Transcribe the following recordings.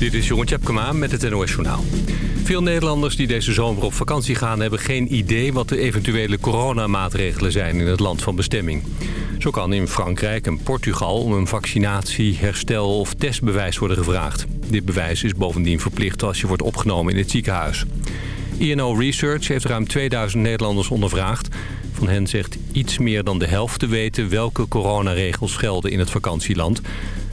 Dit is Jeroen Tjepkema met het NOS Journaal. Veel Nederlanders die deze zomer op vakantie gaan... hebben geen idee wat de eventuele coronamaatregelen zijn in het land van bestemming. Zo kan in Frankrijk en Portugal om een vaccinatie, herstel of testbewijs worden gevraagd. Dit bewijs is bovendien verplicht als je wordt opgenomen in het ziekenhuis. INO Research heeft ruim 2000 Nederlanders ondervraagd. Van hen zegt iets meer dan de helft te weten welke coronaregels gelden in het vakantieland...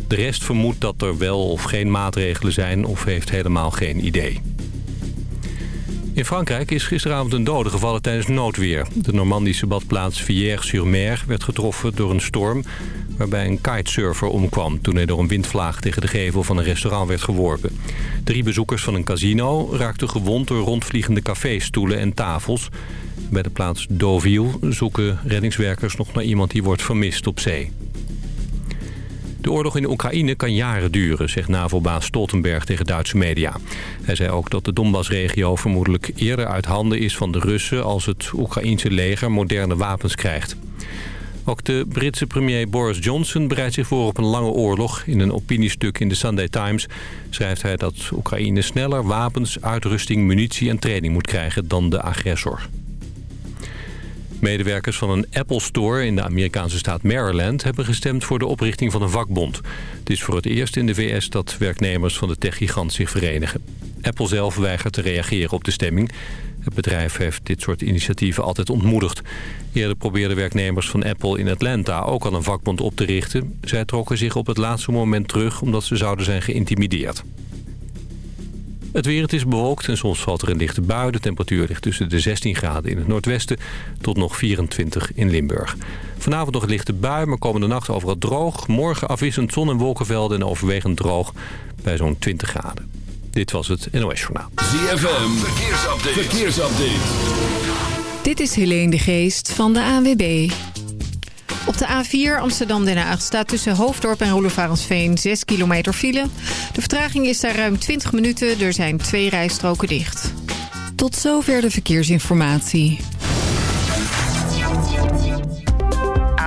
De rest vermoedt dat er wel of geen maatregelen zijn of heeft helemaal geen idee. In Frankrijk is gisteravond een dode gevallen tijdens noodweer. De Normandische badplaats Villers-sur-Mer werd getroffen door een storm... waarbij een kitesurfer omkwam toen hij door een windvlaag tegen de gevel van een restaurant werd geworpen. Drie bezoekers van een casino raakten gewond door rondvliegende caféstoelen en tafels. Bij de plaats Deauville zoeken reddingswerkers nog naar iemand die wordt vermist op zee. De oorlog in Oekraïne kan jaren duren, zegt NAVO-baas Stoltenberg tegen Duitse media. Hij zei ook dat de Donbass-regio vermoedelijk eerder uit handen is van de Russen... als het Oekraïense leger moderne wapens krijgt. Ook de Britse premier Boris Johnson bereidt zich voor op een lange oorlog. In een opiniestuk in de Sunday Times schrijft hij dat Oekraïne sneller wapens, uitrusting, munitie en training moet krijgen dan de agressor. Medewerkers van een Apple Store in de Amerikaanse staat Maryland... hebben gestemd voor de oprichting van een vakbond. Het is voor het eerst in de VS dat werknemers van de techgigant zich verenigen. Apple zelf weigert te reageren op de stemming. Het bedrijf heeft dit soort initiatieven altijd ontmoedigd. Eerder probeerden werknemers van Apple in Atlanta ook al een vakbond op te richten. Zij trokken zich op het laatste moment terug omdat ze zouden zijn geïntimideerd. Het weer, het is bewolkt en soms valt er een lichte bui. De temperatuur ligt tussen de 16 graden in het noordwesten tot nog 24 in Limburg. Vanavond nog een lichte bui, maar komende nacht overal droog. Morgen afwisselend zon- en wolkenvelden en overwegend droog bij zo'n 20 graden. Dit was het NOS Journaal. ZFM, verkeersupdate. verkeersupdate. Dit is Helene de Geest van de ANWB. Op de A4 Amsterdam-Den Haag staat tussen Hoofddorp en Roelofarensveen 6 kilometer file. De vertraging is daar ruim 20 minuten. Er zijn twee rijstroken dicht. Tot zover de verkeersinformatie.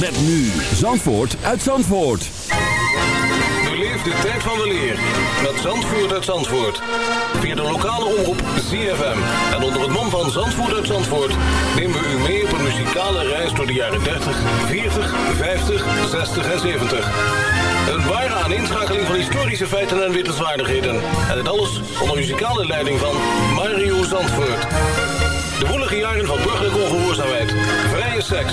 Met nu Zandvoort uit Zandvoort. Beleef de tijd van de leer met Zandvoort uit Zandvoort. Via de lokale omroep ZFM. En onder het mom van Zandvoort uit Zandvoort... nemen we u mee op een muzikale reis door de jaren 30, 40, 50, 60 en 70. Een ware aaninschakeling van historische feiten en wittelswaardigheden. En het alles onder muzikale leiding van Mario Zandvoort. De woelige jaren van burgerlijke ongehoorzaamheid, vrije seks,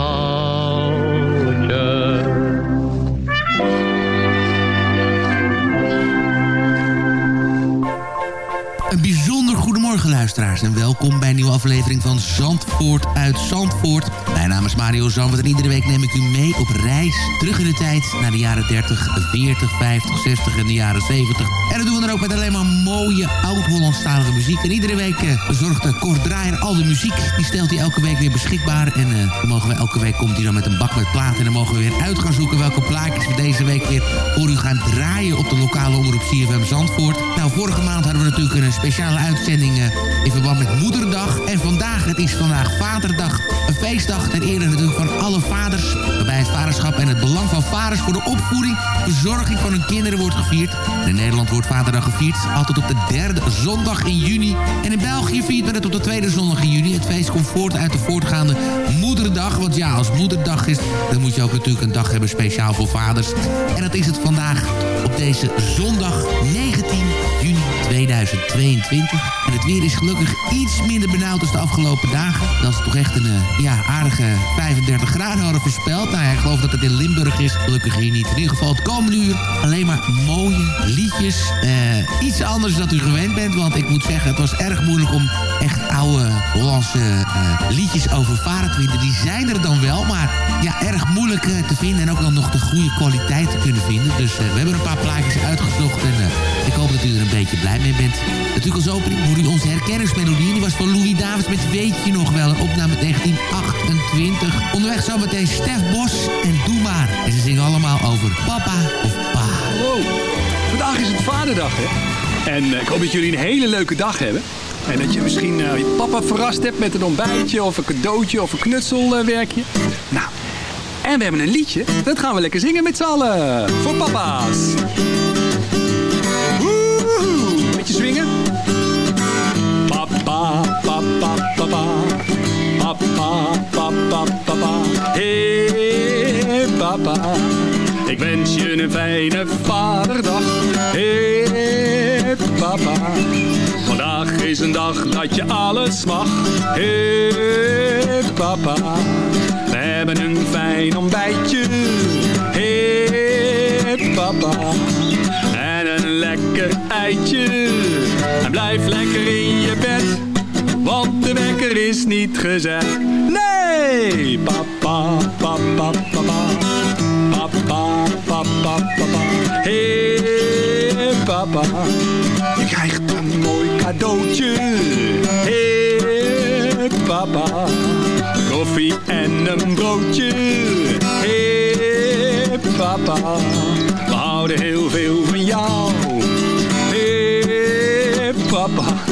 goedemorgen luisteraars en welkom bij een nieuwe aflevering van Zandvoort uit Zandvoort. Mijn naam is Mario Zandvoort en iedere week neem ik u mee op reis terug in de tijd naar de jaren 30, 40, 50, 60 en de jaren 70. En dat doen we dan ook met alleen maar mooie oud-Hollandstalige muziek. En iedere week eh, bezorgt uh, Kort Draaier al de muziek. Die stelt hij elke week weer beschikbaar. En eh, mogen we, elke week komt hij dan met een bak met platen. En dan mogen we weer uit gaan zoeken welke plaatjes we deze week weer voor u gaan draaien op de lokale omroep CFM Zandvoort. Nou, vorige maand hadden we natuurlijk een speciale uitzending eh, in verband met Moederdag. En vandaag, het is vandaag Vaderdag. Een feestdag ter ere natuurlijk van alle vaders. Waarbij het vaderschap en het belang van vaders voor de opvoeding, verzorging van hun kinderen wordt gevierd. In Nederland wordt Vaderdag gevierd altijd op de derde zondag in juni. En in België viert men het op de tweede zondag in juni. Het feest komt voort uit de voortgaande Moederdag. Want ja, als Moederdag is, dan moet je ook natuurlijk een dag hebben speciaal voor vaders. En dat is het vandaag op deze zondag 19 juni 2022. En het weer is gelukkig iets minder benauwd als de afgelopen dagen. Dat is toch echt een eh, ja, aardige 35 graden hadden voorspeld. Nou ik geloof dat het in Limburg is. Gelukkig hier niet. In ieder geval het komende uur alleen maar mooie liedjes. Eh, iets anders dan u gewend bent. Want ik moet zeggen, het was erg moeilijk om echt oude Hollandse eh, liedjes over varen te vinden. Die zijn er dan wel, maar ja, erg moeilijk te vinden. En ook dan nog de goede kwaliteit te kunnen vinden. Dus we hebben een paar plaatjes uitgezocht. En ik hoop dat u er een beetje blij mee bent. Natuurlijk als opening hoor u onze herkenningsmelodie. Die was van Louis Davids met Weet je nog wel. Een opname 1928. Onderweg zometeen Stef Bos en Doe maar. En ze zingen allemaal over papa of pa. Wow, vandaag is het vaderdag, hè? En eh, ik hoop dat jullie een hele leuke dag hebben. En dat je misschien eh, je papa verrast hebt met een ontbijtje of een cadeautje of een knutselwerkje. nou, en we hebben een liedje. Dat gaan we lekker zingen met z'n allen. Voor papa's. Papa, papa, papa. Hey, papa. Ik wens je een fijne vaderdag. Hey papa. Vandaag is een dag dat je alles mag. Hey papa. We hebben een fijn ontbijtje. Hey papa. En een lekker eitje. En blijf lekker in je de wekker is niet gezet. Nee! Papa, papa, papa. Papa, papa, papa. Hey, papa. Je krijgt een mooi cadeautje. Hey, papa. Koffie en een broodje. Hey, papa. We houden heel veel van jou. Hey, papa.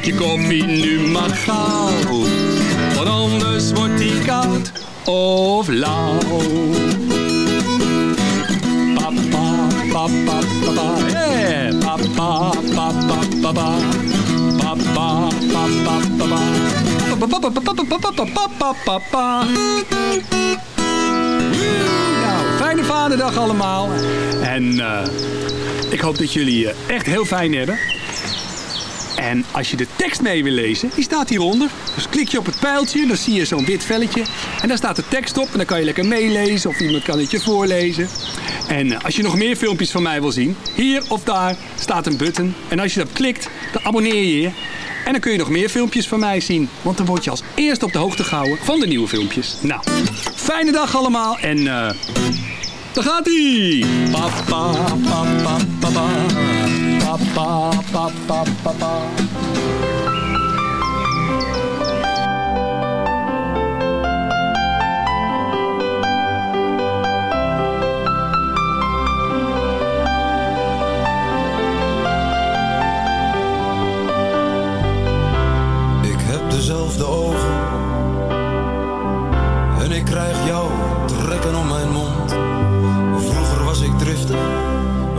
Drink je koffie nu maar gauw. Want anders wordt die koud of lauw. Papa, papa, papa, hey. Papa, papa, papa. Papa, papa, papa. Papa, papa, papa. Nou, fijne vaderdag allemaal. En eh, ik hoop dat jullie eh, echt heel fijn hebben. En als je de tekst mee wil lezen, die staat hieronder. Dus klik je op het pijltje, dan zie je zo'n wit velletje. En daar staat de tekst op en dan kan je lekker meelezen of iemand kan het je voorlezen. En als je nog meer filmpjes van mij wil zien, hier of daar staat een button. En als je daarop klikt, dan abonneer je je. En dan kun je nog meer filmpjes van mij zien. Want dan word je als eerste op de hoogte gehouden van de nieuwe filmpjes. Nou, fijne dag allemaal en... eh daar gaat ie! Papa, papa. Papa, papa, papa. Ik heb dezelfde ogen en ik krijg jou trekken om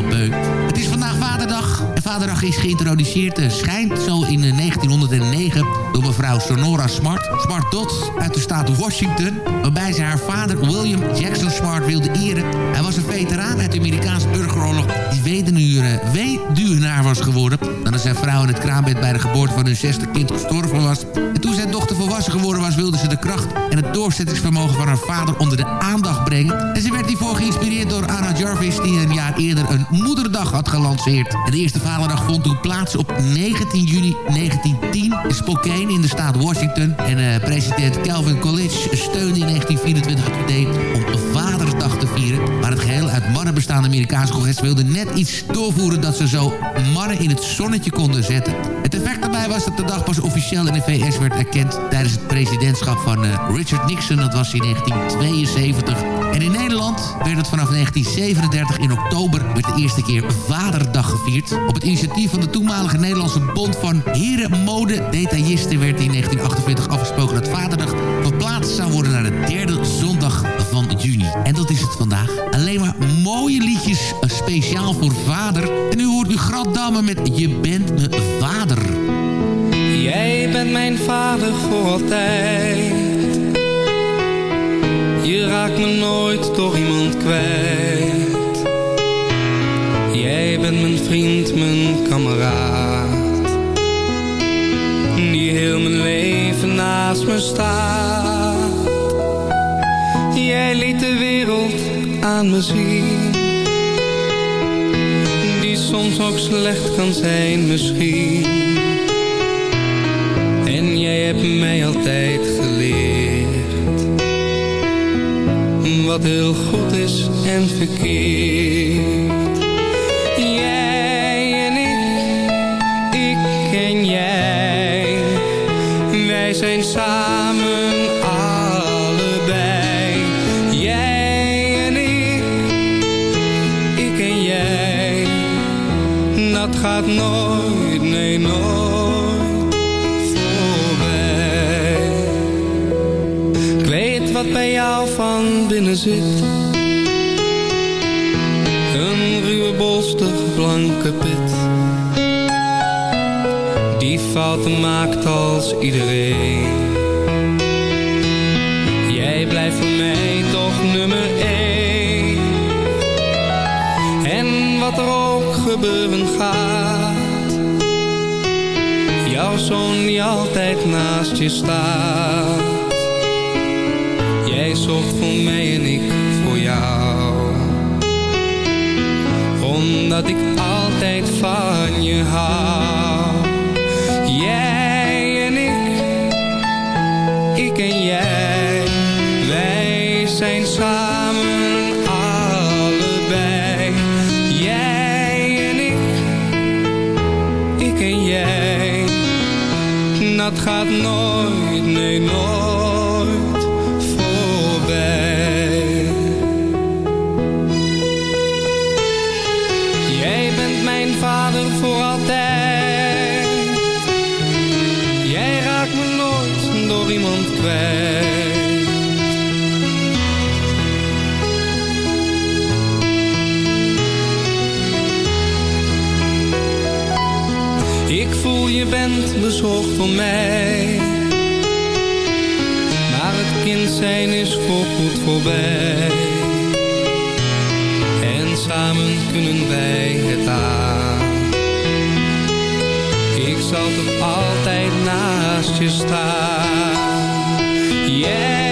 beu. Het is vandaag Vaderdag. En Vaderdag is geïntroduceerd, eh, schijnt zo in eh, 1909... door mevrouw Sonora Smart. Smart Dot uit de staat Washington. Waarbij ze haar vader William Jackson Smart wilde eren. Hij was een veteraan uit de Amerikaanse burgeroorlog... die weduwnaar, weduwnaar was geworden... nadat zijn vrouw in het kraambed bij de geboorte van hun zesde kind gestorven was. En toen volwassen geworden was... wilde ze de kracht en het doorzettingsvermogen van haar vader onder de aandacht brengen. En ze werd hiervoor geïnspireerd door Anna Jarvis... die een jaar eerder een moederdag had gelanceerd. De eerste vaderdag vond toen plaats op 19 juni 1910... in Spokane in de staat Washington. En eh, president Calvin Coolidge steunde in 1924 het idee om Vadersdag te vieren. Maar het geheel uit mannen bestaande Amerikaanse congres wilde net iets doorvoeren... dat ze zo mannen in het zonnetje konden zetten. Het effect daarbij was dat de dag pas officieel in de VS werd erkend... tijdens het presidentschap van eh, Richard Nixon, dat was in 1972. En in Nederland werd het vanaf 1937 in oktober... werd de eerste keer Vaderdag gevierd. Op het initiatief van de toenmalige Nederlandse Bond van Herenmode Detailisten... werd in 1948 afgesproken dat Vaderdag verplaatst zou worden naar de derde zondag van juni. En dat is het vandaag. Alleen maar mooie liedjes, eh, speciaal voor vader. En nu hoort u Graddamme met Je bent mijn vader. Jij bent mijn vader voor altijd. Je raakt me nooit door iemand kwijt. Jij bent mijn vriend, mijn kameraad. Die heel mijn leven naast me staat. Jij liet de wereld aan me zien. ook slecht kan zijn misschien. Mij altijd geleerd. Wat heel goed is en verkeerd. Jij en ik, ik en jij. Wij zijn samen allebei. Jij en ik, ik en jij. Dat gaat nooit, bij jou van binnen zit. Een ruwe bolstig blanke pit. Die fouten maakt als iedereen. Jij blijft voor mij toch nummer één. En wat er ook gebeuren gaat. Jouw zoon die altijd naast je staat. Voor mij en ik voor jou. Omdat ik altijd van je hou. Jij en ik, ik en jij. Wij zijn samen allebei. Jij en ik, ik en jij. Dat gaat nooit, nee nooit voel je bent bezorgd voor mij. Maar het kind zijn is voorgoed voorbij. En samen kunnen wij het aan. Ik zal toch altijd naast je staan. Jij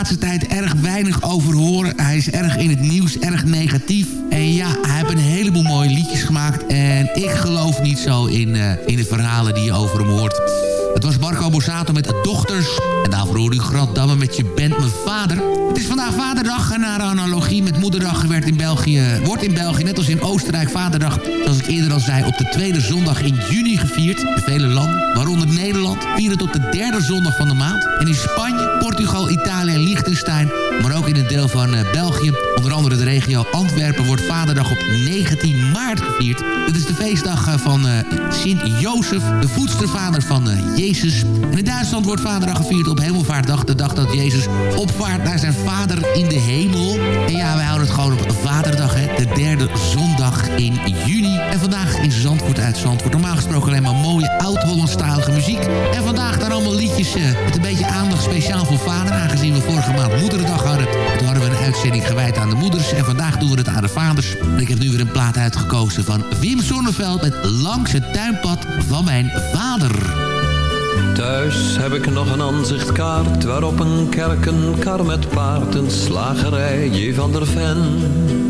laatste tijd erg weinig over horen. Hij is erg in het nieuws, erg negatief. En ja, hij heeft een heleboel mooie liedjes gemaakt. En ik geloof niet zo in, eh, in de verhalen die je over hem hoort. Het was Marco Borsato met Dochters. En daarvoor hoorde u Grant Damme met Je bent mijn vader. Het is vandaag Vaderdag en naar analogie met Moederdag werd in België, wordt in België, net als in Oostenrijk, Vaderdag, zoals ik eerder al zei, op de tweede zondag in juni gevierd. In vele landen, waaronder Nederland, vieren het op de derde zondag van de maand. En in Spanje, Portugal, Italië en Liechtenstein, maar ook in een deel van eh, België, onder andere de regio Antwerpen, wordt Vaderdag op 19 maart gevierd. Dit is de feestdag eh, van eh, Sint-Jozef, de voedstervader van Jezus. En in Duitsland wordt Vaderdag gevierd op Hemelvaartdag, de dag dat Jezus opvaart naar zijn vader in de hemel. En ja, wij houden het gewoon op Vaderdag, hè, de derde zondag in juni. En vandaag in Zandvoort uit Zandvoort. Normaal gesproken alleen maar mooie oud-Hollandstalige muziek. En vandaag dan allemaal liedjes eh, met een beetje aandacht speciaal voor vader. Aangezien we vorige maand Moederdag hadden. Toen hadden we een uitzending gewijd aan de moeders. En vandaag doen we het aan de vaders. En ik heb nu weer een plaat uitgekozen van Wim Sonneveld met Langs het tuinpad van mijn vader. Thuis heb ik nog een aanzichtkaart waarop een kerk, een kar met paard, een J. van der Ven.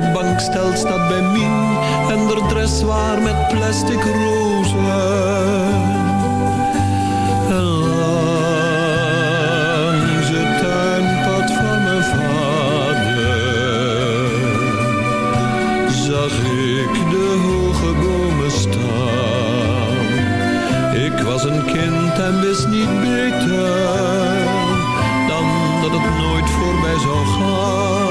bankstel staat bij Mien. En de dressoir met plastic rozen. En langs het tuinpad van mijn vader zag ik de hoge bomen staan. Ik was een kind en wist niet beter dan dat het nooit voorbij zou gaan.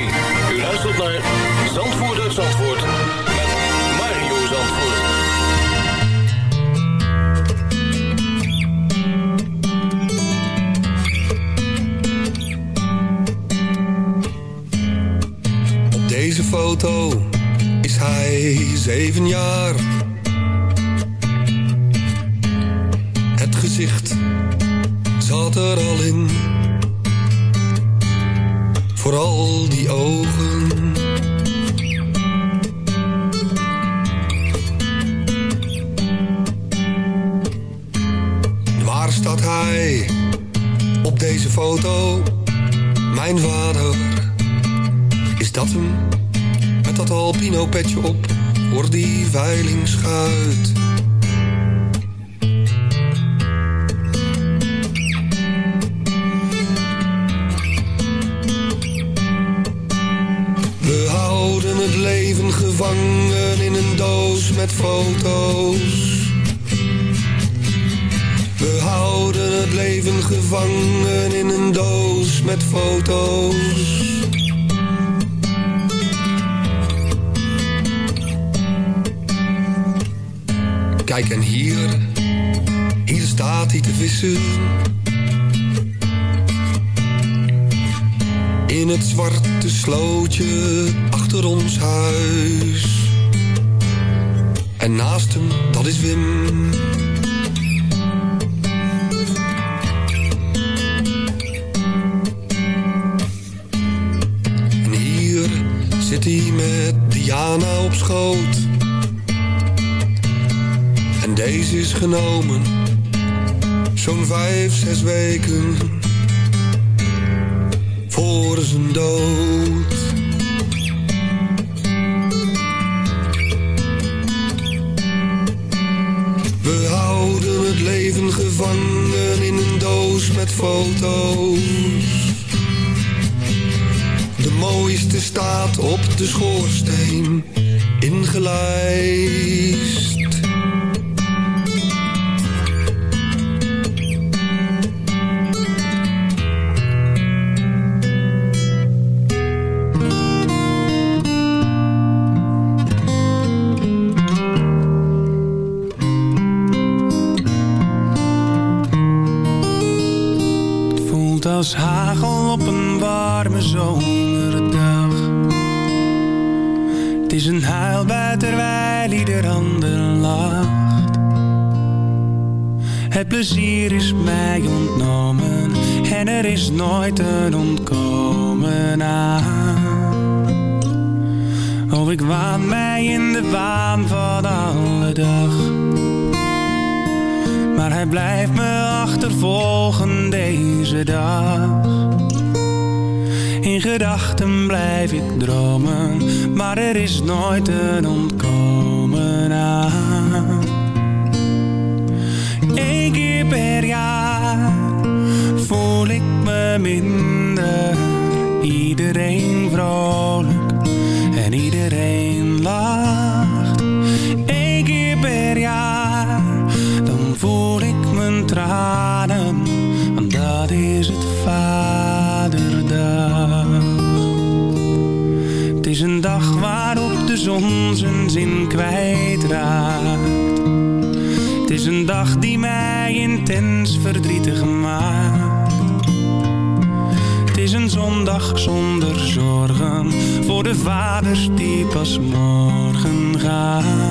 U luistert naar Zandvoort uit Zandvoort met Mario Zandvoort. Op deze foto is hij zeven jaar. Het gezicht zat er al in. Vooral die ogen. Op deze foto? Mijn vader. Is dat hem? Met dat albino petje op voor die veilingschuit. We foto's. Kijk en hier, hier staat hij te vissen. In het zwarte slootje achter ons huis. En naast hem, dat is Wim. Hij met Diana op schoot. En deze is genomen, zo'n vijf, zes weken voor zijn dood. We houden het leven gevangen in een doos met foto's. Mooiste staat op de schoorsteen ingelijst. Is nooit een ontkomen aan. Oh, ik waan mij in de waan van alle dag. Maar hij blijft me achtervolgen deze dag. In gedachten blijf ik dromen, maar er is nooit een ontkomen minder. Iedereen vrolijk en iedereen lacht. Eén keer per jaar, dan voel ik mijn tranen, want dat is het vaderdag. Het is een dag waarop de zon zijn zin kwijtraakt. Het is een dag die mij intens verdrietig maakt. Zonder zorgen voor de vaders die pas morgen gaan.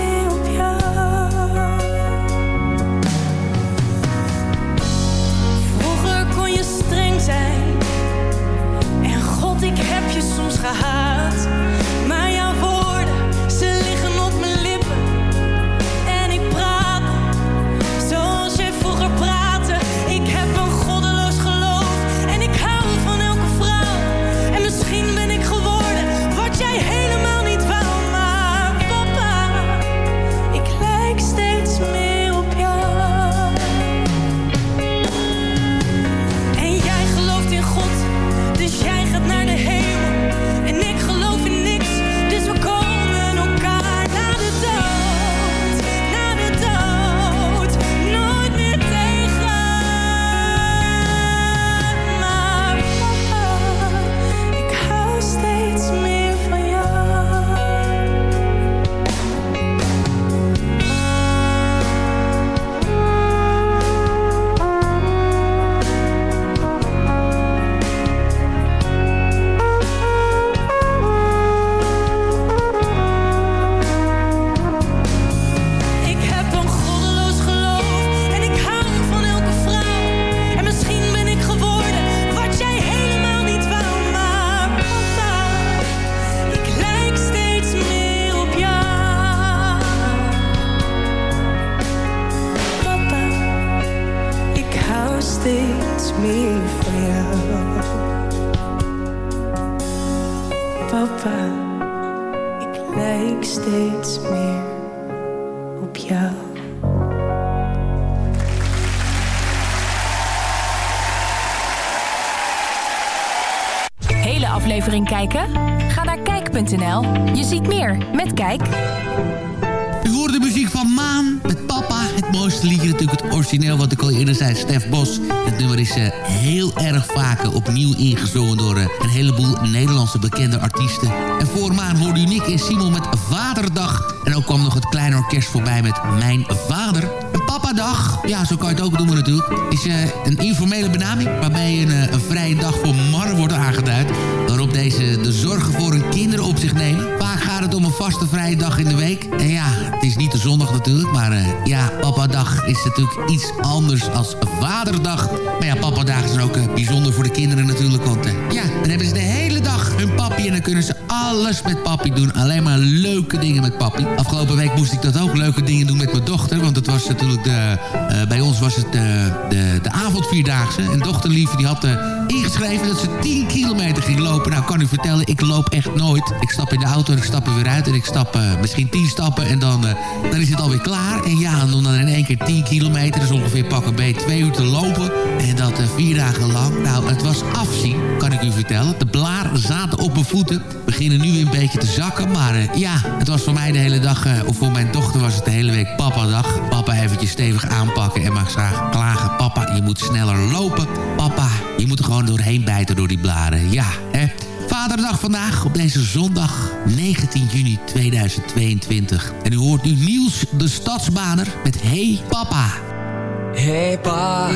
En god, ik heb je soms gehaat. Meer van jou. Papa, ik lijk steeds meer op jou. Hele aflevering kijken? Ga naar kijk.nl. Je ziet meer met Kijk. U hoort de muziek van Maan met Papa. Het mooiste liedje natuurlijk het origineel wat ik al eerder zei, Stef Bos. Het nummer is eh, heel erg vaak eh, opnieuw ingezongen door eh, een heleboel Nederlandse bekende artiesten. En voor Maan hoorde u Nick en Simon met Vaderdag. En ook kwam nog het kleine orkest voorbij met Mijn Vader. Een papadag, ja zo kan je het ook noemen natuurlijk, is een informele benaming... waarbij een, een vrije dag voor mannen wordt aangeduid... waarop deze de zorgen voor hun kinderen op zich nemen. Het om een vaste vrije dag in de week. En ja, het is niet de zondag natuurlijk, maar eh, ja, papadag is natuurlijk iets anders als vaderdag. Maar ja, papadagen zijn ook eh, bijzonder voor de kinderen natuurlijk, want eh, ja, dan hebben ze de hele dag hun papi en dan kunnen ze alles met papi doen. Alleen maar leuke dingen met papi. Afgelopen week moest ik dat ook, leuke dingen doen met mijn dochter, want het was natuurlijk de, bij ons was het eh, de, de avondvierdaagse. En dochterliefje die had ingeschreven dat ze 10 kilometer ging lopen. Nou, kan u vertellen, ik loop echt nooit. Ik stap in de auto en ik stap er weer uit en ik stap eh, misschien 10 stappen en dan, eh, dan is het alweer klaar. En ja, en dan in één keer 10 kilometer, dus ongeveer pakken B, twee uur te lopen. En dat eh, vier dagen lang. Nou, het was afzien, kan ik u vertellen. De blaren zaten op mijn voeten. Beginnen nu weer een beetje te zakken. Maar ja, het was voor mij de hele dag, of voor mijn dochter was het de hele week papa-dag. Papa eventjes stevig aanpakken en maar graag klagen. Papa, je moet sneller lopen. Papa, je moet er gewoon doorheen bijten door die blaren. Ja, hè. Vaderdag vandaag op deze zondag 19 juni 2022. En u hoort nu Niels de Stadsbaner met Hey Papa. Hey pa,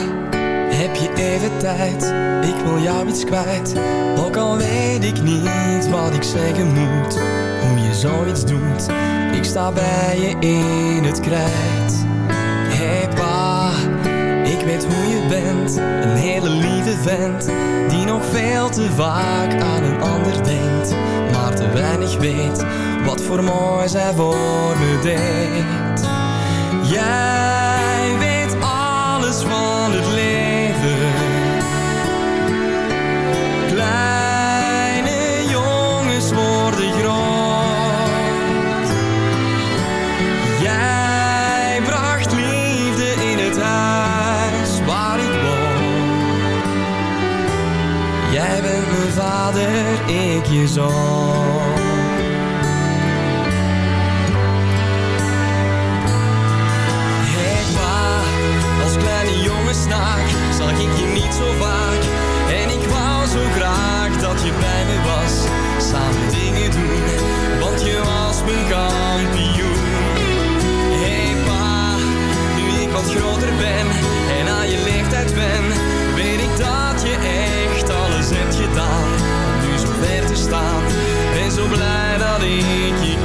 heb je even tijd? Ik wil jou iets kwijt. Ook al weet ik niet wat ik zeggen moet. Hoe je zoiets doet. Ik sta bij je in het krijt. Hey pa, ik weet hoe je bent. Vent. Die nog veel te vaak aan een ander denkt. Maar te weinig weet wat voor mooi zij voor me deed. Jij Hey pa, als kleine jongen snaak zag ik je niet zo vaak. En ik wou zo graag dat je bij me was. Samen dingen doen, want je was mijn kampioen. Hey pa, nu ik wat groter ben en aan je leeftijd ben, weet ik dat je echt alles hebt gedaan. Ver te staan, ben zo blij dat ik je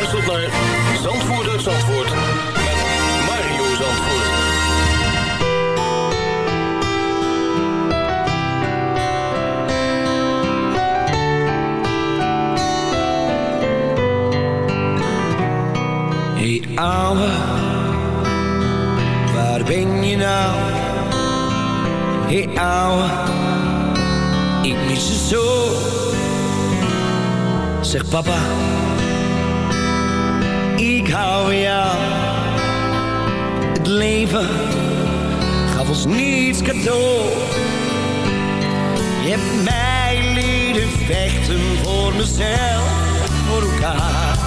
Luistert naar Zandvoort uit Zandvoort met Mario Zandvoort. Hey ouwe, waar ben je nou? Hey ouwe, ik mis je zo. Zeg papa, jou. Het leven gaf ons niets cadeau. Je hebt mij leren vechten voor mezelf, voor elkaar.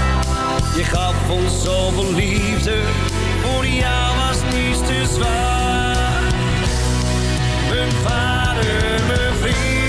Je gaf ons zoveel liefde, voor jou was niets te zwaar. Mijn vader, mijn vriend,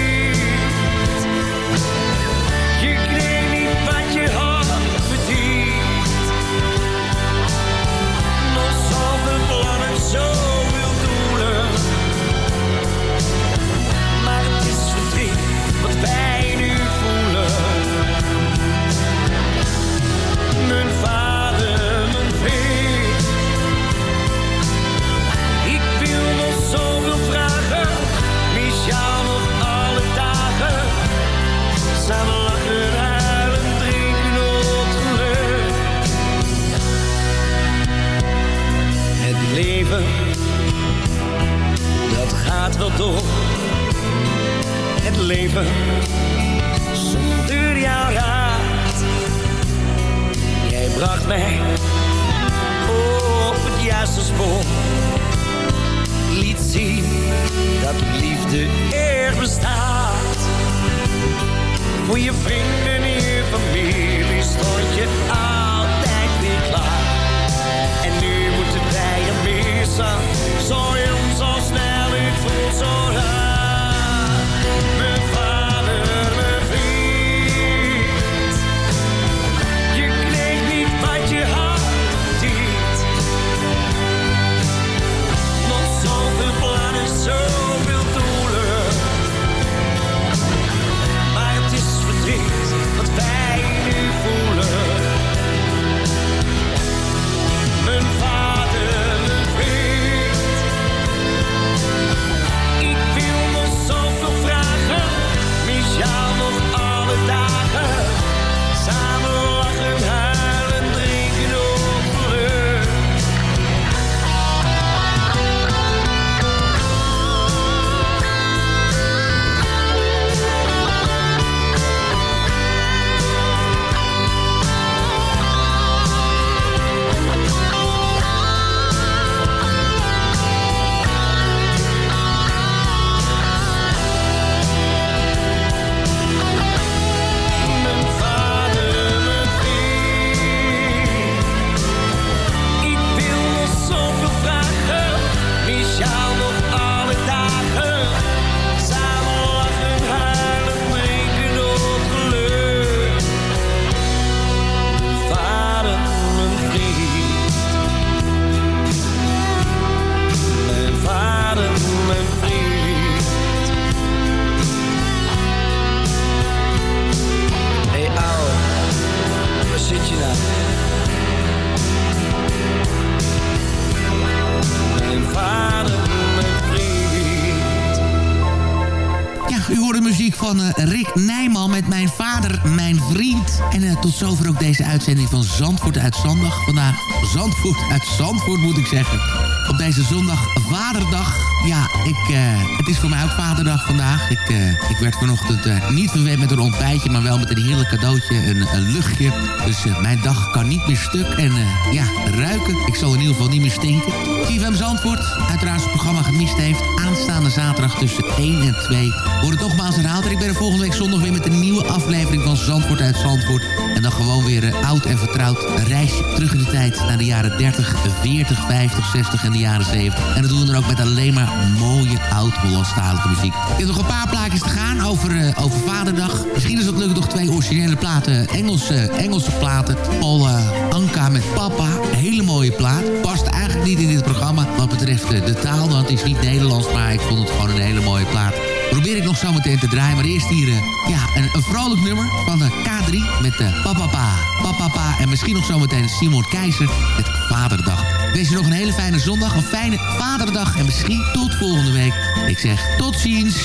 uit Zondag. Vandaag Zandvoort uit Zandvoort moet ik zeggen. Op deze zondag Vaderdag. Ja, ik, eh, het is voor mij ook vaderdag vandaag. Ik, eh, ik werd vanochtend uh, niet verwend met een ontbijtje, maar wel met een heerlijk cadeautje, een, een luchtje. Dus mijn dag kan niet meer stuk. En ja, ruiken. Ik zal in ieder geval niet meer stinken. CFM Zandvoort, uiteraard het programma gemist heeft. Aanstaande zaterdag tussen 1 en 2. Wordt het nogmaals herhaald. En ik ben er volgende week zondag weer met een nieuwe aflevering van Zandvoort uit Zandvoort. En dan gewoon weer oud en vertrouwd. Een reisje terug in de tijd naar de jaren 30, 40, 50, 60 en de jaren 70. En dat doen we dan ook met alleen maar mooie oud-Hollandstalige muziek. Ik heb nog een paar plaatjes te gaan over, uh, over Vaderdag. Misschien is het lukt nog twee originele platen. Engelse, Engelse platen. Paul uh, Anka met Papa. Hele mooie plaat. Past eigenlijk niet in dit programma wat betreft de taal. Want het is niet Nederlands, maar ik vond het gewoon een hele mooie plaat. Probeer ik nog zo meteen te draaien. Maar eerst hier ja, een, vrolijk nummer van de K3 met de Papapa. Papapa. En misschien nog zometeen Simon Keizer met Vaderdag. Je nog een hele fijne zondag, een fijne Vaderdag. En misschien tot volgende week. Ik zeg tot ziens.